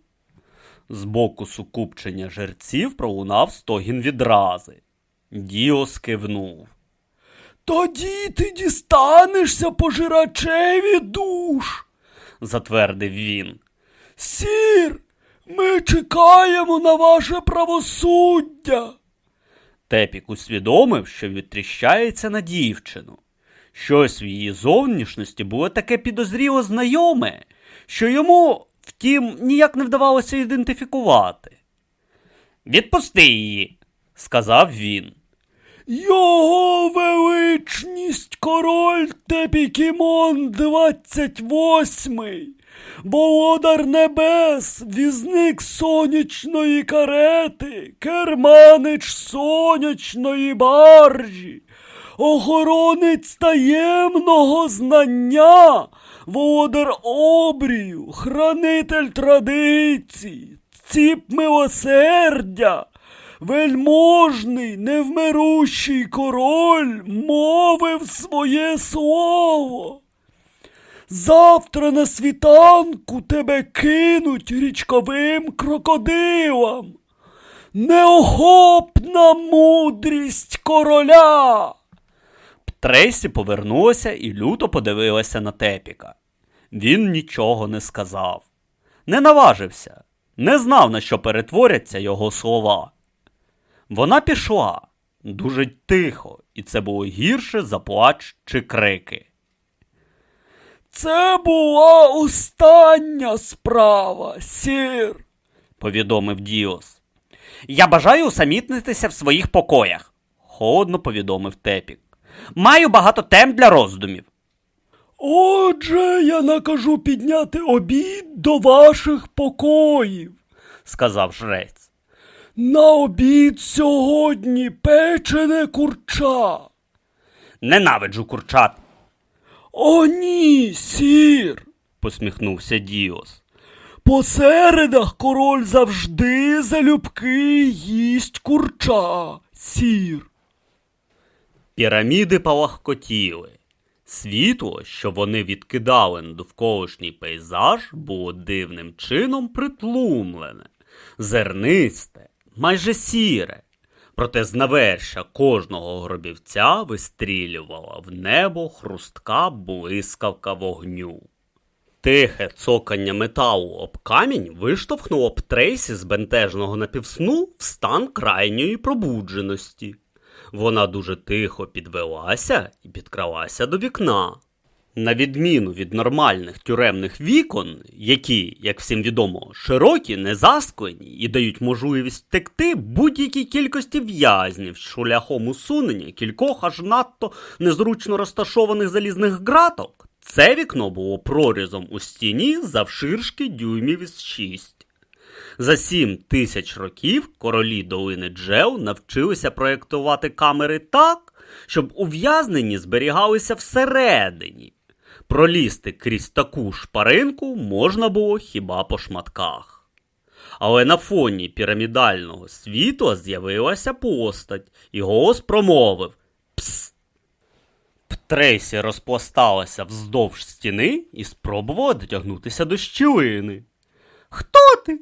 З боку сукупчення жерців пролунав стогін відрази. Діос кивнув. Тоді ти дістанешся пожирачеві душ. Затвердив він. Сір, ми чекаємо на ваше правосуддя. Тепік усвідомив, що відтріщається на дівчину. Щось в її зовнішності було таке підозріло знайоме, що йому, втім, ніяк не вдавалося ідентифікувати. Відпусти її, сказав він. Його величність король Тепікімон 28, володар небес, візник сонячної карети, керманич сонячної баржі, охоронець таємного знання, володар обрію, хранитель традицій, ціп милосердя. Вельможний, невмирущий король мовив своє слово. Завтра на світанку тебе кинуть річковим крокодилам. Неохопна мудрість короля. Трейсі повернулася і люто подивилася на Тепіка. Він нічого не сказав, не наважився, не знав, на що перетворяться його слова. Вона пішла дуже тихо, і це було гірше за плач чи крики. Це була остання справа, сір. повідомив Діос. Я бажаю усамітнитися в своїх покоях, холодно повідомив Тепік. Маю багато тем для роздумів. Отже, я накажу підняти обід до ваших покоїв. сказав жрець. На обід сьогодні печене курча. Ненавиджу курчат, О, ні, сір. посміхнувся Діос. По середах король завжди залюбки їсть курча, сір. Піраміди палахкотіли. Світло, що вони відкидали на довколишній пейзаж, було дивним чином притлумлене, зернисте, майже сіре. Проте з навершя кожного гробівця вистрілювала в небо хрустка блискавка вогню. Тихе цокання металу об камінь виштовхнуло б Трейсі з бентежного напівсну в стан крайньої пробудженості. Вона дуже тихо підвелася і підкралася до вікна. На відміну від нормальних тюремних вікон, які, як всім відомо, широкі, не засклені і дають можливість втекти будь-якій кількості в'язнів шляхом усунення кількох аж надто незручно розташованих залізних граток, це вікно було прорізом у стіні завширшки дюймів із шість. За сім тисяч років королі долини Джел навчилися проєктувати камери так, щоб ув'язнені зберігалися всередині. Пролізти крізь таку шпаринку можна було хіба по шматках. Але на фоні пірамідального світла з'явилася постать, і голос промовив Пс. Трейсі розпласталася вздовж стіни і спробувала дотягнутися до щілини. Хто ти?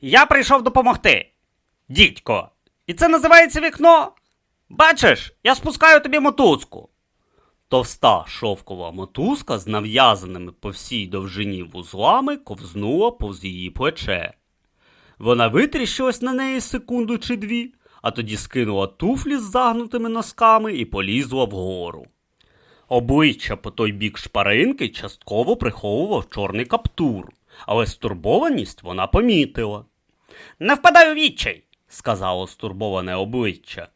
Я прийшов допомогти. Дідько, і це називається вікно? Бачиш, я спускаю тобі мотузку. Товста шовкова мотузка з нав'язаними по всій довжині вузлами ковзнула повз її плече. Вона витріщилась на неї секунду чи дві, а тоді скинула туфлі з загнутими носками і полізла вгору. Обличчя по той бік шпаринки частково приховував чорний каптур, але стурбованість вона помітила. Не впадай у відчай, сказало стурбоване обличчя.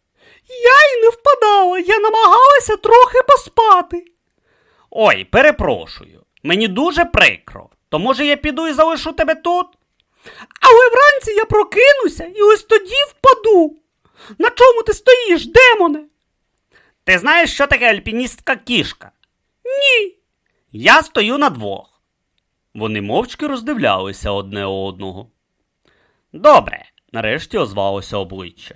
Я й не впадала, я намагалася трохи поспати. Ой, перепрошую, мені дуже прикро. То може я піду і залишу тебе тут? Але вранці я прокинуся і ось тоді впаду. На чому ти стоїш, демоне? Ти знаєш, що таке альпіністка кішка? Ні. Я стою на двох. Вони мовчки роздивлялися одне одного. Добре, нарешті озвалося обличчя.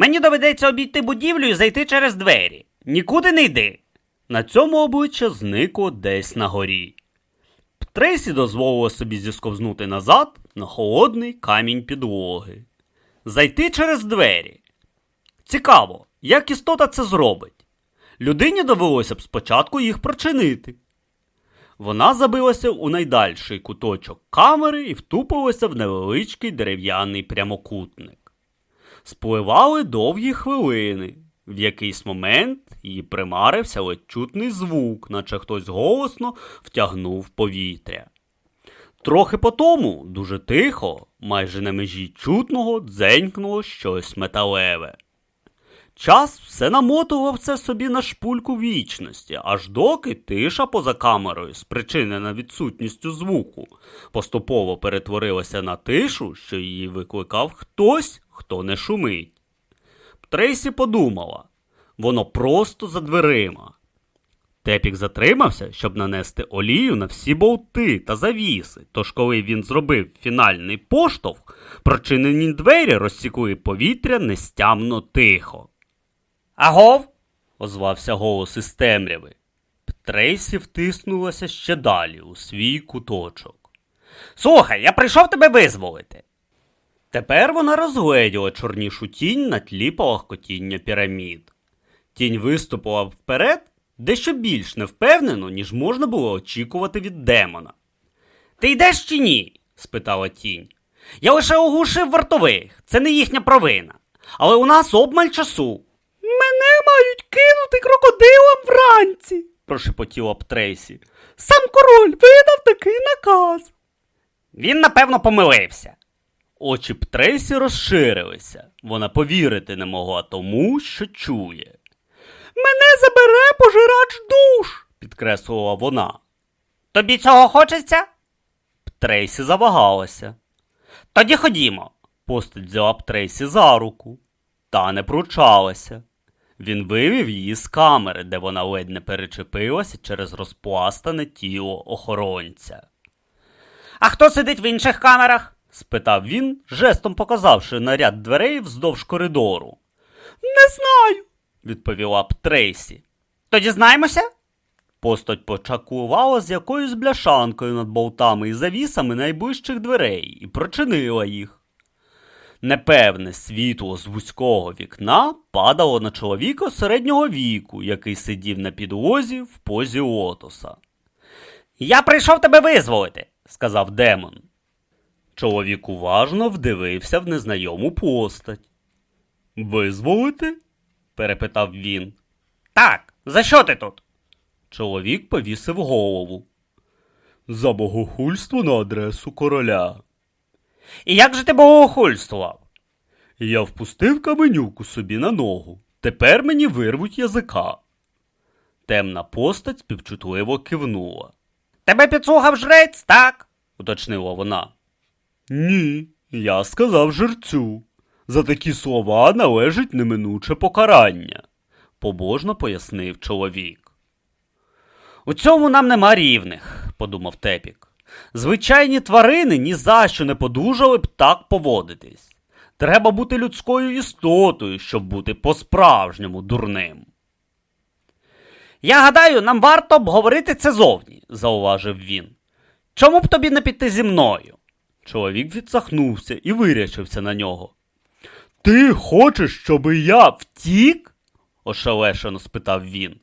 Мені доведеться обійти будівлю і зайти через двері. Нікуди не йди. На цьому обличчя зникло десь на горі. Трейсі дозволила собі зісковзнути назад на холодний камінь підлоги. Зайти через двері. Цікаво, як істота це зробить. Людині довелося б спочатку їх прочинити. Вона забилася у найдальший куточок камери і втупилася в невеличкий дерев'яний прямокутник. Спливали довгі хвилини. В якийсь момент їй примарився ледь чутний звук, наче хтось голосно втягнув повітря. Трохи потому, дуже тихо, майже на межі чутного, дзенькнуло щось металеве. Час все намотував це собі на шпульку вічності, аж доки тиша поза камерою, спричинена відсутністю звуку, поступово перетворилася на тишу, що її викликав хтось, хто не шумить. Трейсі подумала воно просто за дверима. Тепік затримався, щоб нанести олію на всі болти та завіси. Тож, коли він зробив фінальний поштовх, прочинені двері розсікли повітря нестямно тихо. Агов? озвався голос із темряви. Трейсі втиснулася ще далі у свій куточок. Слухай, я прийшов тебе визволити. Тепер вона розгледіла чорнішу тінь на тлі палахкотіння пірамід. Тінь виступила вперед дещо більш невпевнено, ніж можна було очікувати від демона. Ти йдеш чи ні? спитала тінь. Я лише оглушив вартових, це не їхня провина. Але у нас обмаль часу. Мене мають кинути крокодилам вранці, прошепотіла б Трейсі. Сам король видав такий наказ. Він, напевно, помилився. Очі б Трейсі розширилися. Вона повірити не могла тому, що чує. Мене забере пожирач душ, підкреслила вона. Тобі цього хочеться? Трейсі завагалася. Тоді ходімо. Постать взяла б Трейсі за руку. Та не пручалася. Він вивів її з камери, де вона ледь не перечепилася через розпластане тіло охоронця. А хто сидить в інших камерах? Спитав він, жестом показавши на ряд дверей вздовж коридору. Не знаю, відповіла б Трейсі. То дізнаємося? Постать почакувала з якоюсь бляшанкою над болтами і завісами найближчих дверей і прочинила їх. Непевне світло з вузького вікна падало на чоловіка середнього віку, який сидів на підлозі в позі лотоса. Я прийшов тебе визволити, сказав демон. Чоловік уважно вдивився в незнайому постать. Визволити? перепитав він. Так, за що ти тут? Чоловік повісив голову. За богохульство на адресу короля. І як же ти богохульствував? Я впустив каменюку собі на ногу. Тепер мені вирвуть язика. Темна постать співчутливо кивнула. Тебе підслухав жрець, так? уточнила вона. Ні, я сказав жерцю. За такі слова належить неминуче покарання, побожно пояснив чоловік. У цьому нам нема рівних, подумав Тепік. Звичайні тварини ні за що не подужали б так поводитись. Треба бути людською істотою, щоб бути по-справжньому дурним. Я гадаю, нам варто обговорити це зовні, зауважив він. Чому б тобі не піти зі мною? Чоловік відсахнувся і вирячився на нього. Ти хочеш, щоб я втік? ошелешено спитав він.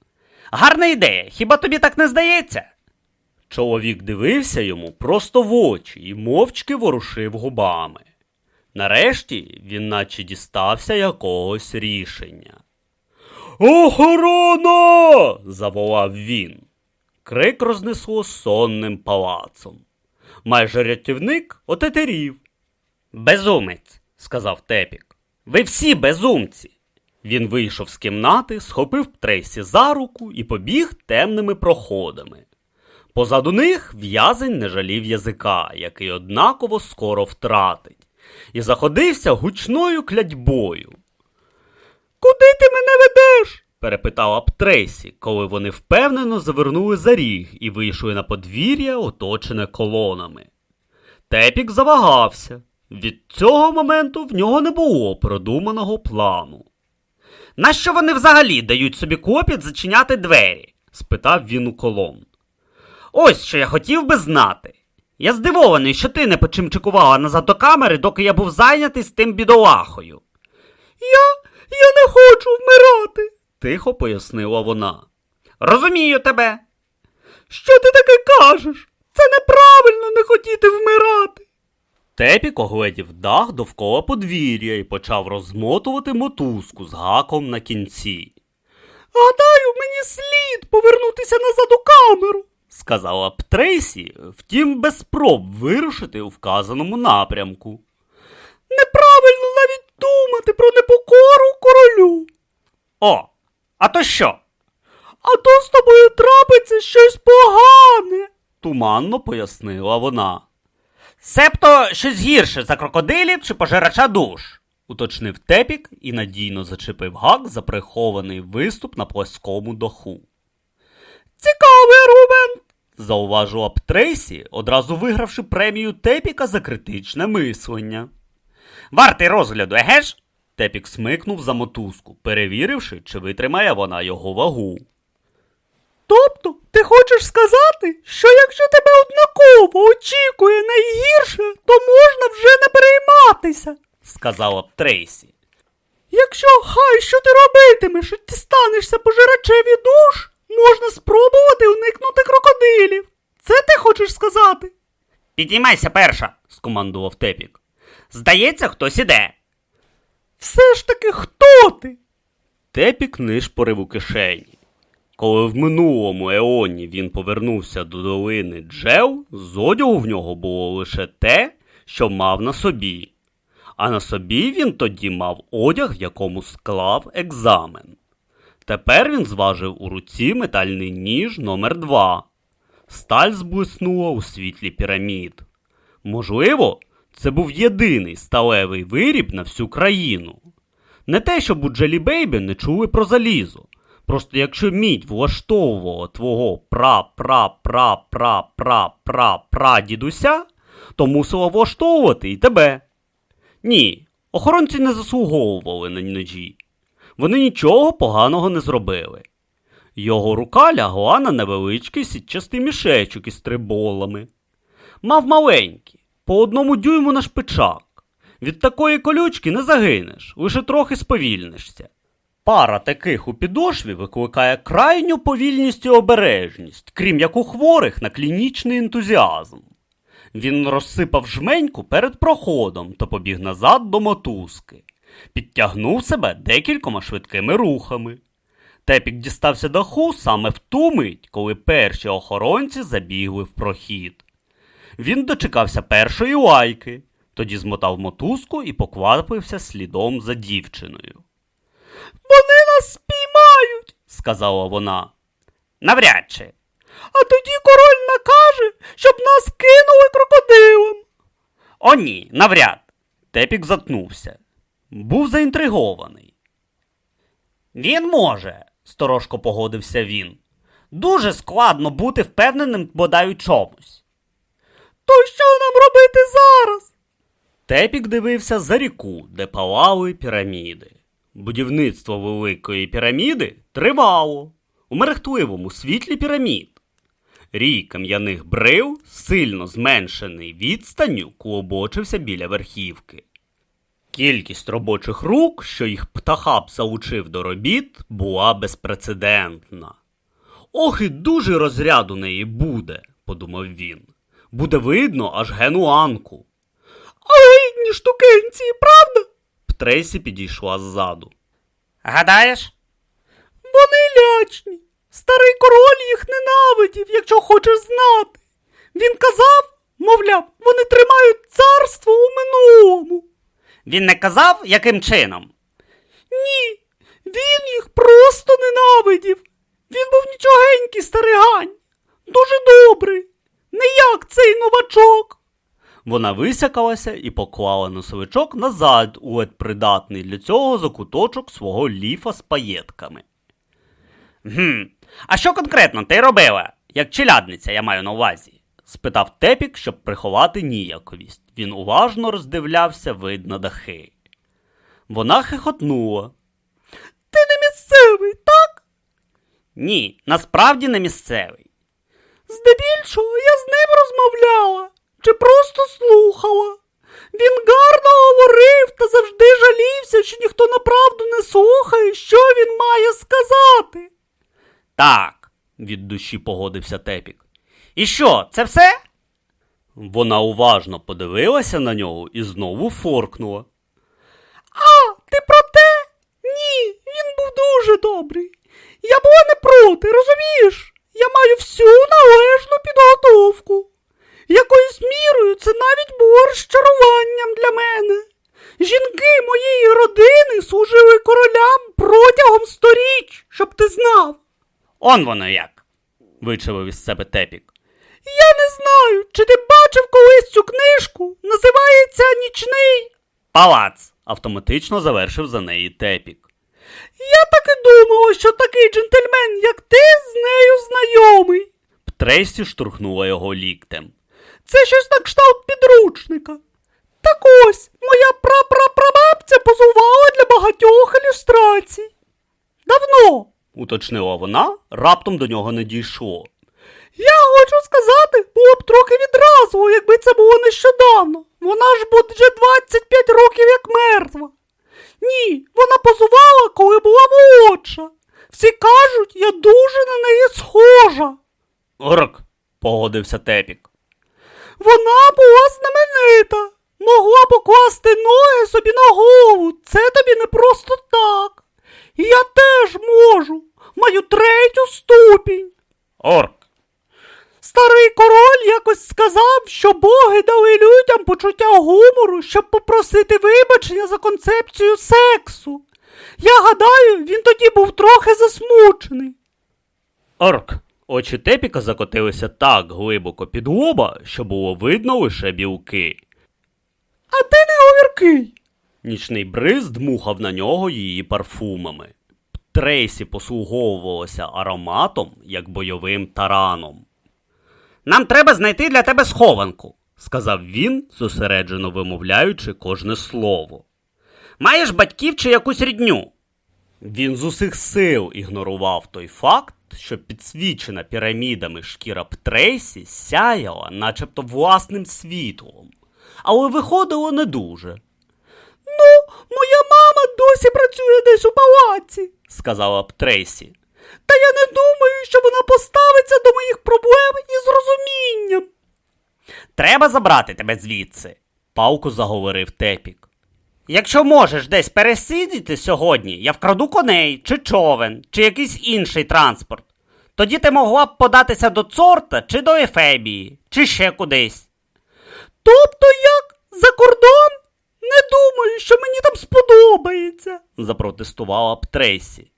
Гарна ідея, хіба тобі так не здається? Чоловік дивився йому просто в очі і мовчки ворушив губами. Нарешті він наче дістався якогось рішення. Охорона! заволав він. Крик рознесло сонним палацом. Майже рятівник отетерів. Безумець, сказав Тепік. Ви всі безумці. Він вийшов з кімнати, схопив Трейсі за руку і побіг темними проходами. Позаду них в'язень не жалів язика, який однаково скоро втратить, і заходився гучною клядьбою. Куди ти мене ведеш? Перепитала б Трейсі, коли вони впевнено завернули за ріг і вийшли на подвір'я, оточене колонами. Тепік завагався. Від цього моменту в нього не було продуманого плану. Нащо вони взагалі дають собі клопіт зачиняти двері? спитав він у колон. Ось що я хотів би знати. Я здивований, що ти не почимчикувала назад до камери, доки я був зайнятий з тим бідолахою. Я. я не хочу вмирати, тихо пояснила вона. Розумію тебе. Що ти таке кажеш? Це неправильно не хотіти вмирати. Тепік огледів дах довкола подвір'я і почав розмотувати мотузку з гаком на кінці. Гадаю, мені слід повернутися назад у камеру, сказала б Трейсі, втім без спроб вирушити у вказаному напрямку. Неправильно навіть думати про непокору королю. О, а то що? А то з тобою трапиться щось погане, туманно пояснила вона. Себто щось гірше за крокодилів чи пожирача душ, уточнив тепік і надійно зачепив гак за прихований виступ на плоскому даху. Цікавий аргумент, зауважила б одразу вигравши премію Тепіка за критичне мислення. Вартий розгляду, еге ж? Тепік смикнув за мотузку, перевіривши, чи витримає вона його вагу. Тобто, ти хочеш сказати, що якщо тебе однаково очікує найгірше, то можна вже не перейматися, сказала б Трейсі. Якщо хай що ти робитимеш і ти станешся пожирачеві душ, можна спробувати уникнути крокодилів. Це ти хочеш сказати? Підіймайся перша, скомандував Тепік. Здається, хтось іде. Все ж таки хто ти? Тепік нишпорив у кишені. Коли в минулому еоні він повернувся до долини Джев, з одягу в нього було лише те, що мав на собі. А на собі він тоді мав одяг, в якому склав екзамен. Тепер він зважив у руці метальний ніж номер 2 Сталь зблиснула у світлі пірамід. Можливо, це був єдиний сталевий виріб на всю країну. Не те, щоб у Джелі Бейбі не чули про залізо. Просто якщо мідь влаштовувала твого пра-пра-пра-пра-пра-пра дідуся, то мусила влаштовувати і тебе. Ні, охоронці не заслуговували на ножі. Вони нічого поганого не зробили. Його рука лягла на невеличкий сітчастий мішечок із триболами. Мав маленький, по одному дюйму на шпичак. Від такої колючки не загинеш, лише трохи сповільнишся. Пара таких у підошві викликає крайню повільність і обережність, крім як у хворих на клінічний ентузіазм. Він розсипав жменьку перед проходом та побіг назад до мотузки, підтягнув себе декількома швидкими рухами. Тепік дістався даху саме в ту мить, коли перші охоронці забігли в прохід. Він дочекався першої лайки, тоді змотав мотузку і поквапився слідом за дівчиною. Вони нас спіймають, сказала вона. Навряд чи. А тоді король накаже, щоб нас кинули крокодилом. О, ні, навряд. Тепік заткнувся. Був заінтригований. Він може, сторожко погодився він. Дуже складно бути впевненим бодай у чомусь. То що нам робити зараз? Тепік дивився за ріку, де палали піраміди. Будівництво Великої піраміди тривало у мерехтливому світлі пірамід. Рій кам'яних брив, сильно зменшений відстанню, клобочився біля верхівки. Кількість робочих рук, що їх птахап залучив до робіт, була безпрецедентна. Ох, і дуже розряд у неї буде, подумав він. Буде видно аж генуанку. Але штукенці, правда? Трейсі підійшла ззаду. Гадаєш? Вони лячні. Старий король їх ненавидів, якщо хочеш знати. Він казав, мовляв, вони тримають царство у минулому. Він не казав, яким чином? Ні, він їх просто ненавидів. Він був нічогенький старигань. Дуже добрий. Не як цей новачок. Вона висякалася і поклала носовичок назад у ледь придатний для цього закуточок свого ліфа з паєтками. Гм, а що конкретно ти робила? Як челядниця, я маю на увазі? спитав Тепік, щоб приховати ніяковість. Він уважно роздивлявся вид на дахи. Вона хихотнула. Ти не місцевий, так? Ні, насправді не місцевий. Здебільшого я з ним розмовляла чи просто слухала. Він гарно говорив та завжди жалівся, що ніхто направду не слухає, що він має сказати. Так, від душі погодився Тепік. І що, це все? Вона уважно подивилася на нього і знову форкнула. А, ти про те? Ні, він був дуже добрий. Я була не проти, розумієш? Я маю всю належну підготовку. Якоюсь мірою це навіть було розчаруванням для мене. Жінки моєї родини служили королям протягом сторіч, щоб ти знав. Он воно як. вичавив із себе Тепік. Я не знаю, чи ти бачив колись цю книжку. Називається Нічний. Палац. автоматично завершив за неї Тепік. Я так і думала, що такий джентльмен, як ти, з нею знайомий. Трейсі штурхнула його ліктем. Це щось на кшталт підручника. Так ось, моя прапрапрабабця позувала для багатьох ілюстрацій. Давно. уточнила вона, раптом до нього не дійшло. Я хочу сказати, було б трохи відразу, якби це було нещодавно. Вона ж буде вже 25 років як мертва. Ні, вона позувала, коли була молодша. Всі кажуть, я дуже на неї схожа. Орк, погодився Тепік. Вона була знаменита. Могла покласти ноги собі на голову. Це тобі не просто так. І я теж можу. Маю третю ступінь. Орк. Старий король якось сказав, що боги дали людям почуття гумору, щоб попросити вибачення за концепцію сексу. Я гадаю, він тоді був трохи засмучений. Орк. Очі Тепіка закотилися так глибоко під лоба, що було видно лише білки. А ти не говіркий. Нічний бриз дмухав на нього її парфумами. Трейсі послуговувалася ароматом, як бойовим тараном. Нам треба знайти для тебе схованку, сказав він, зосереджено вимовляючи кожне слово. Маєш батьків чи якусь рідню? Він з усіх сил ігнорував той факт, що підсвічена пірамідами шкіра Птрейсі сяяла, начебто власним світлом, але виходило не дуже. Ну, моя мама досі працює десь у палаці, сказала б Трейсі. Та я не думаю, що вона поставиться до моїх проблем із розумінням. Треба забрати тебе звідси, палко заговорив Тепік. Якщо можеш десь пересидіти сьогодні, я вкраду коней, чи човен, чи якийсь інший транспорт. Тоді ти могла б податися до Цорта чи до Ефебії, чи ще кудись. Тобто як за кордон? Не думаю, що мені там сподобається, запротестувала б Трейсі.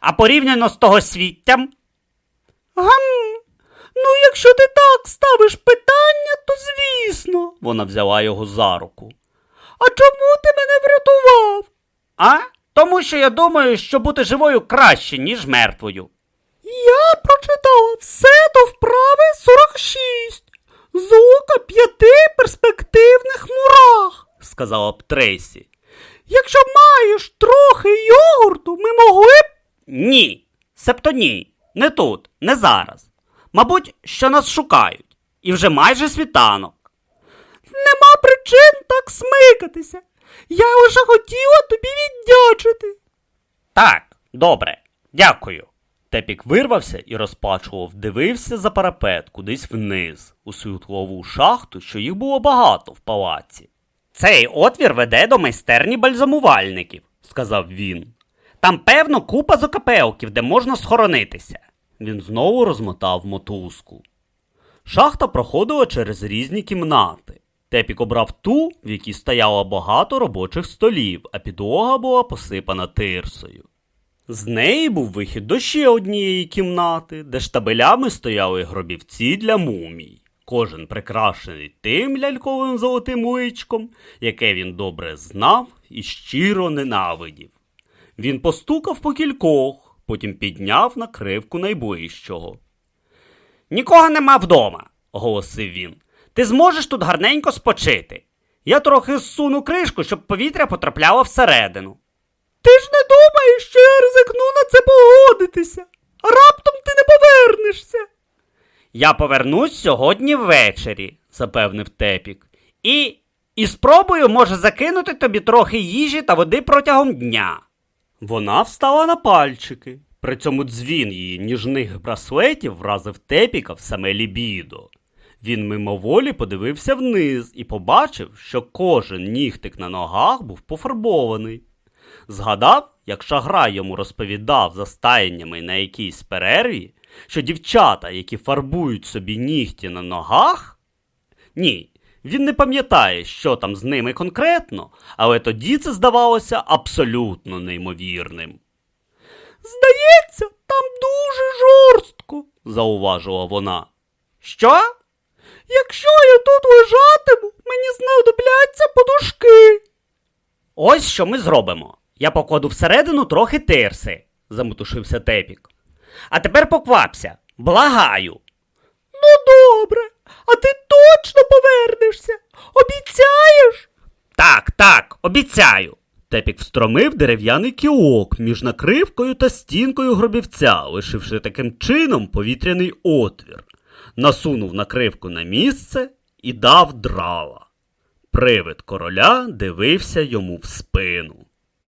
А порівняно з того світтям? Гам, ну якщо ти так ставиш питання, то звісно. Вона взяла його за руку. А чому ти мене врятував? А? Тому що я думаю, що бути живою краще, ніж мертвою. Я прочитала все до вправи 46. З ока п'яти перспективних мурах, сказала б Трейсі. Якщо маєш трохи йогурту, ми могли б. Ні, себто ні, не тут, не зараз. Мабуть, що нас шукають, і вже майже світанок. Нема причин так смикатися. Я лише хотіла тобі віддячити. Так, добре, дякую. Тепік вирвався і розпачував, дивився за парапет кудись вниз, у світлову шахту, що їх було багато в палаці. Цей отвір веде до майстерні бальзамувальників, сказав він. Там, певно, купа закапелків, де можна схоронитися. Він знову розмотав мотузку. Шахта проходила через різні кімнати. Тепік обрав ту, в якій стояло багато робочих столів, а підлога була посипана тирсою. З неї був вихід до ще однієї кімнати, де штабелями стояли гробівці для мумій, кожен прикрашений тим ляльковим золотим личком, яке він добре знав і щиро ненавидів. Він постукав по кількох, Потім підняв накривку найближчого. Нікого нема вдома, оголосив він. Ти зможеш тут гарненько спочити. Я трохи зсуну кришку, щоб повітря потрапляло всередину. Ти ж не думаєш, що я ризикну на це погодитися, раптом ти не повернешся. Я повернусь сьогодні ввечері, запевнив Тепік. І. І спробую, може, закинути тобі трохи їжі та води протягом дня. Вона встала на пальчики. При цьому дзвін її ніжних браслетів вразив Тепіка в саме лібідо. Він мимоволі подивився вниз і побачив, що кожен нігтик на ногах був пофарбований. Згадав, як шаграй йому розповідав за стаяннями на якійсь перерві, що дівчата, які фарбують собі нігті на ногах. Ні, він не пам'ятає, що там з ними конкретно, але тоді це здавалося абсолютно неймовірним. Здається, там дуже жорстко, зауважила вона. Що? Якщо я тут лежатиму, мені знадобляться подушки. Ось що ми зробимо. Я покладу всередину трохи тирси, заметушився Тепік. А тепер поквапся, благаю. Ну, добре, а ти точно повернешся? Обіцяєш? Так, так, обіцяю. Тепік встромив дерев'яний кіок між накривкою та стінкою гробівця, лишивши таким чином повітряний отвір, насунув накривку на місце і дав драла. Привид короля дивився йому в спину.